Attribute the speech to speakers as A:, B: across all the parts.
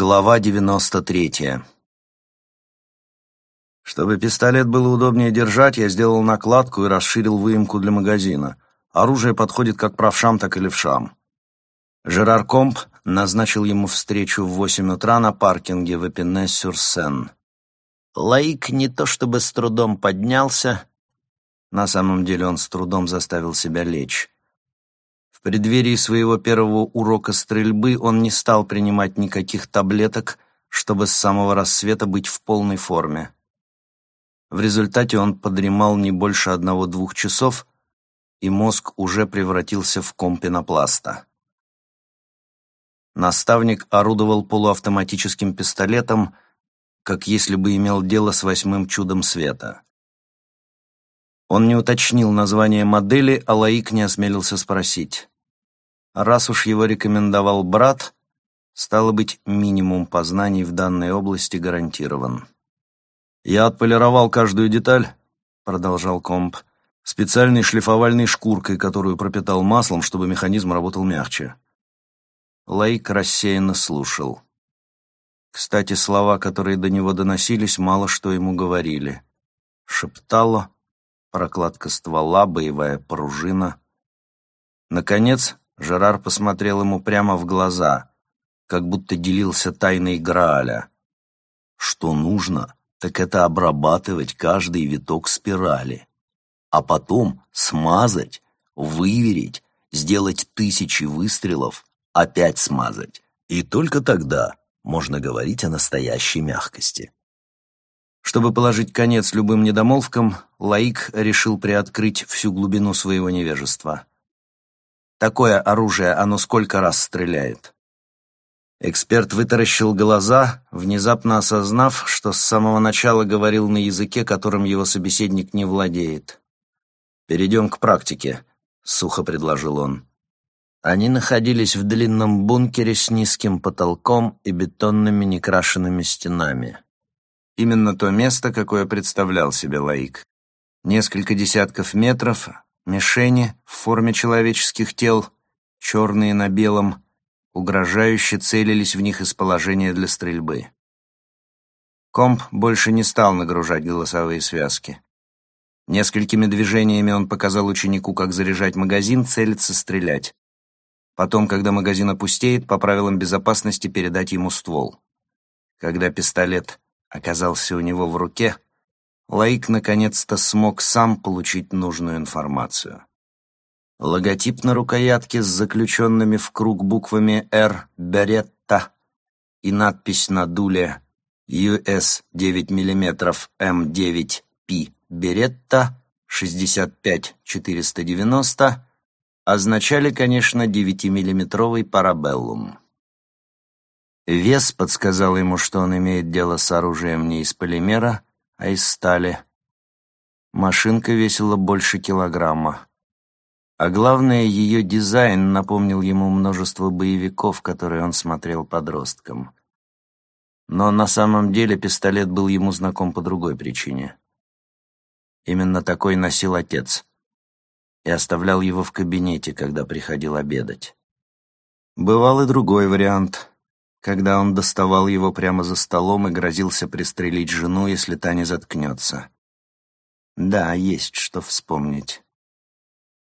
A: Глава 93 Чтобы пистолет было удобнее держать, я сделал накладку и расширил выемку для магазина. Оружие подходит как правшам, так и левшам. Жерар Комп назначил ему встречу в восемь утра на паркинге в Эпине-сюр-Сен. Лаик не то чтобы с трудом поднялся, на самом деле он с трудом заставил себя лечь. В преддверии своего первого урока стрельбы он не стал принимать никаких таблеток, чтобы с самого рассвета быть в полной форме. В результате он подремал не больше одного-двух часов, и мозг уже превратился в ком пенопласта. Наставник орудовал полуавтоматическим пистолетом, как если бы имел дело с восьмым чудом света. Он не уточнил название модели, а Лаик не осмелился спросить. Раз уж его рекомендовал брат, стало быть, минимум познаний в данной области гарантирован. «Я отполировал каждую деталь», — продолжал комп, специальной шлифовальной шкуркой, которую пропитал маслом, чтобы механизм работал мягче. Лейк рассеянно слушал. Кстати, слова, которые до него доносились, мало что ему говорили. Шептало, прокладка ствола, боевая пружина. Наконец, Жерар посмотрел ему прямо в глаза, как будто делился тайной Грааля. Что нужно, так это обрабатывать каждый виток спирали, а потом смазать, выверить, сделать тысячи выстрелов, опять смазать. И только тогда можно говорить о настоящей мягкости. Чтобы положить конец любым недомолвкам, Лаик решил приоткрыть всю глубину своего невежества. Такое оружие, оно сколько раз стреляет? Эксперт вытаращил глаза, внезапно осознав, что с самого начала говорил на языке, которым его собеседник не владеет. «Перейдем к практике», — сухо предложил он. Они находились в длинном бункере с низким потолком и бетонными некрашенными стенами. Именно то место, какое представлял себе Лаик. Несколько десятков метров, мишени в форме человеческих тел, черные на белом, угрожающе целились в них из положения для стрельбы. Комп больше не стал нагружать голосовые связки. Несколькими движениями он показал ученику, как заряжать магазин, целиться, стрелять. Потом, когда магазин опустеет, по правилам безопасности передать ему ствол. Когда пистолет оказался у него в руке, Лаик наконец-то смог сам получить нужную информацию. Логотип на рукоятке с заключенными в круг буквами «P» «Beretta» и надпись на дуле US 9 мм M9P «Beretta» 65490 означали, конечно, 9-миллиметровый парабеллум. Вес подсказал ему, что он имеет дело с оружием не из полимера, а из стали. Машинка весила больше килограмма. А главное, ее дизайн напомнил ему множество боевиков, которые он смотрел подростком. Но на самом деле пистолет был ему знаком по другой причине. Именно такой носил отец. И оставлял его в кабинете, когда приходил обедать. Бывал и другой вариант когда он доставал его прямо за столом и грозился пристрелить жену, если та не заткнется. Да, есть что вспомнить.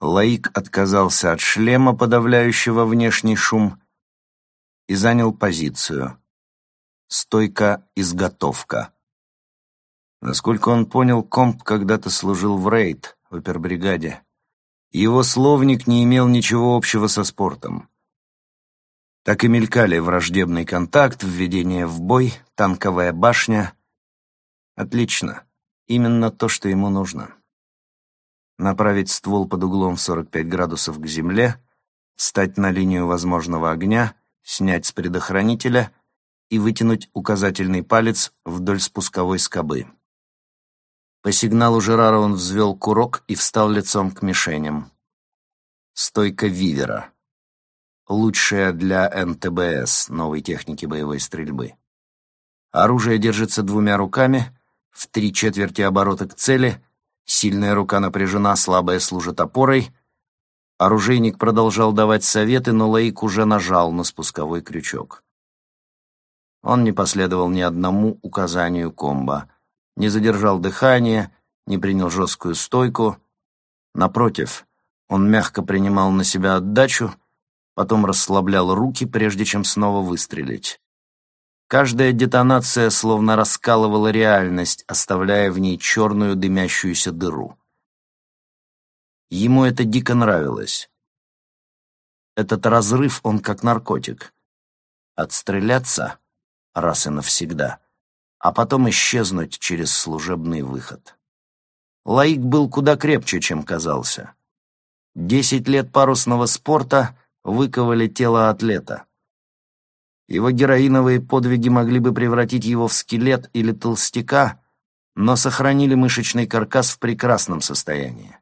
A: Лаик отказался от шлема, подавляющего внешний шум, и занял позицию. Стойка-изготовка. Насколько он понял, комп когда-то служил в рейд, в опербригаде. Его словник не имел ничего общего со спортом. Так и мелькали враждебный контакт, введение в бой, танковая башня. Отлично. Именно то, что ему нужно. Направить ствол под углом в 45 градусов к земле, встать на линию возможного огня, снять с предохранителя и вытянуть указательный палец вдоль спусковой скобы. По сигналу Жерара он взвел курок и встал лицом к мишеням. Стойка вивера лучшая для НТБС, новой техники боевой стрельбы. Оружие держится двумя руками, в три четверти оборота к цели, сильная рука напряжена, слабая служит опорой. Оружейник продолжал давать советы, но Лейк уже нажал на спусковой крючок. Он не последовал ни одному указанию комба, не задержал дыхание, не принял жесткую стойку. Напротив, он мягко принимал на себя отдачу, потом расслаблял руки, прежде чем снова выстрелить. Каждая детонация словно раскалывала реальность, оставляя в ней черную дымящуюся дыру. Ему это дико нравилось. Этот разрыв он как наркотик. Отстреляться раз и навсегда, а потом исчезнуть через служебный выход. Лаик был куда крепче, чем казался. Десять лет парусного спорта выковали тело атлета. Его героиновые подвиги могли бы превратить его в скелет или толстяка, но сохранили мышечный каркас в прекрасном состоянии.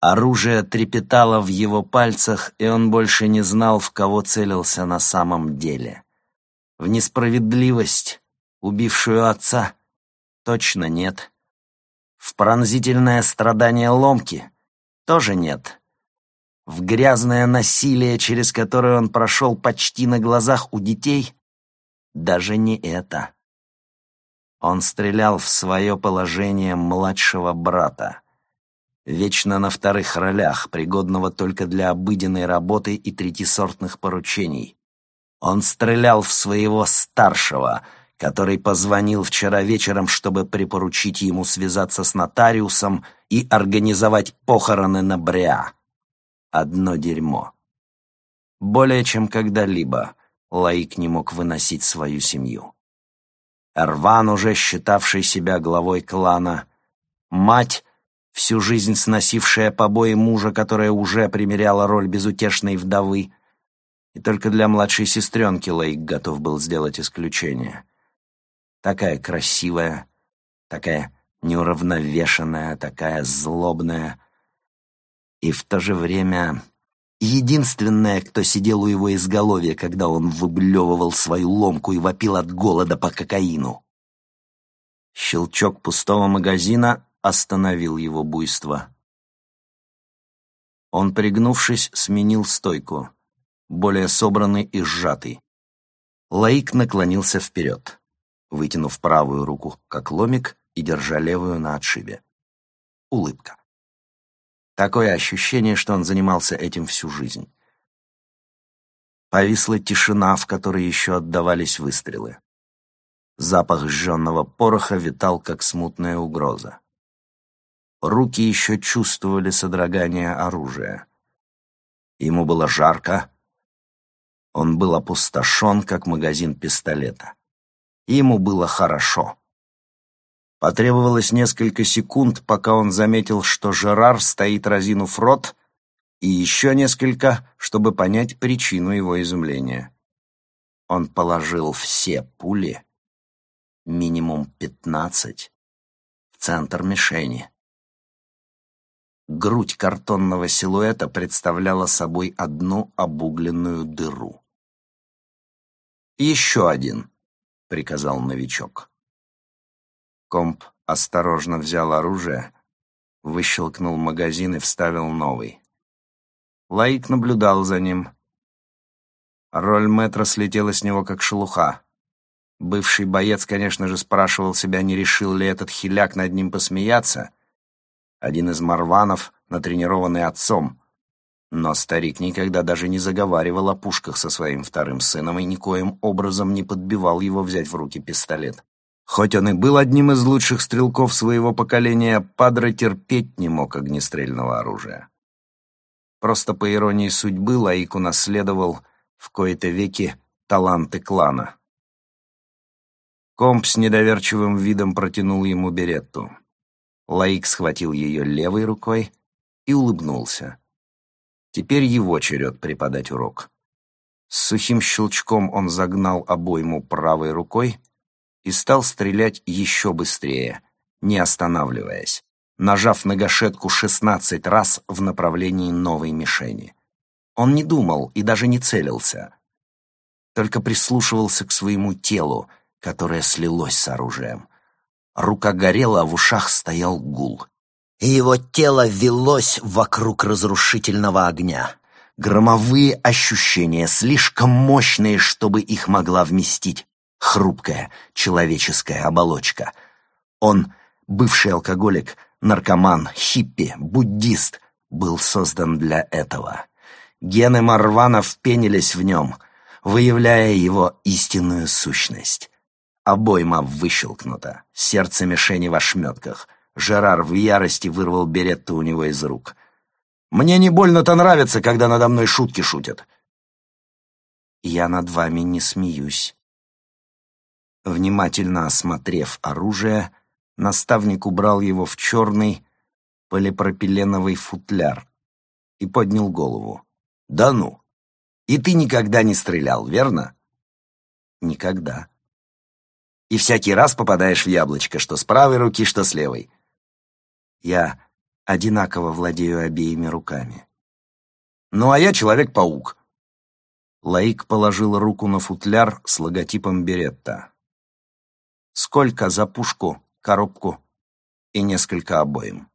A: Оружие трепетало в его пальцах, и он больше не знал, в кого целился на самом деле. В несправедливость, убившую отца, точно нет. В пронзительное страдание ломки тоже нет. В грязное насилие, через которое он прошел почти на глазах у детей, даже не это. Он стрелял в свое положение младшего брата вечно на вторых ролях, пригодного только для обыденной работы и третисортных поручений. Он стрелял в своего старшего, который позвонил вчера вечером, чтобы припоручить ему связаться с нотариусом и организовать похороны на Бриа. Одно дерьмо. Более чем когда-либо Лаик не мог выносить свою семью. Эрван, уже считавший себя главой клана, мать, всю жизнь сносившая побои мужа, которая уже примеряла роль безутешной вдовы. И только для младшей сестренки Лейк готов был сделать исключение. Такая красивая, такая неуравновешенная, такая злобная. И в то же время единственная, кто сидел у его изголовья, когда он выблевывал свою ломку и вопил от голода по кокаину. Щелчок пустого магазина остановил его буйство. Он, пригнувшись, сменил стойку, более собранный и сжатый. Лаик наклонился вперед, вытянув правую руку, как ломик, и держа левую на отшибе. Улыбка. Такое ощущение, что он занимался этим всю жизнь. Повисла тишина, в которой еще отдавались выстрелы. Запах сжженного пороха витал, как смутная угроза. Руки еще чувствовали содрогание оружия. Ему было жарко. Он был опустошен, как магазин пистолета. Ему было хорошо. Потребовалось несколько секунд, пока он заметил, что Жерар стоит разинув рот, и еще несколько, чтобы понять причину его изумления. Он положил все пули, минимум пятнадцать, в центр мишени. Грудь картонного силуэта представляла собой одну обугленную дыру. «Еще один», — приказал новичок. Комп осторожно взял оружие, выщелкнул магазин и вставил новый. Лаик наблюдал за ним. Роль метра слетела с него как шелуха. Бывший боец, конечно же, спрашивал себя, не решил ли этот хиляк над ним посмеяться — один из марванов, натренированный отцом. Но старик никогда даже не заговаривал о пушках со своим вторым сыном и никоим образом не подбивал его взять в руки пистолет. Хоть он и был одним из лучших стрелков своего поколения, Падре терпеть не мог огнестрельного оружия. Просто по иронии судьбы Лаик унаследовал в кои-то веки таланты клана. Комп с недоверчивым видом протянул ему беретту. Лаик схватил ее левой рукой и улыбнулся. Теперь его черед преподать урок. С сухим щелчком он загнал обойму правой рукой и стал стрелять еще быстрее, не останавливаясь, нажав на гашетку 16 раз в направлении новой мишени. Он не думал и даже не целился, только прислушивался к своему телу, которое слилось с оружием — Рука горела, а в ушах стоял гул. И его тело велось вокруг разрушительного огня. Громовые ощущения, слишком мощные, чтобы их могла вместить хрупкая человеческая оболочка. Он, бывший алкоголик, наркоман, хиппи, буддист, был создан для этого. Гены Марвана впенились в нем, выявляя его истинную сущность. Обойма выщелкнута, сердце мишени в ошметках. Жерар в ярости вырвал беретту у него из рук. «Мне не больно-то нравится, когда надо мной шутки шутят». «Я над вами не смеюсь». Внимательно осмотрев оружие, наставник убрал его в черный полипропиленовый футляр и поднял голову. «Да ну! И ты никогда не стрелял, верно?» «Никогда». «И всякий раз попадаешь в яблочко, что с правой руки, что с левой». «Я одинаково владею обеими руками». «Ну, а я Человек-паук». Лаик положил руку на футляр с логотипом Беретта. «Сколько за пушку, коробку и несколько обоим?»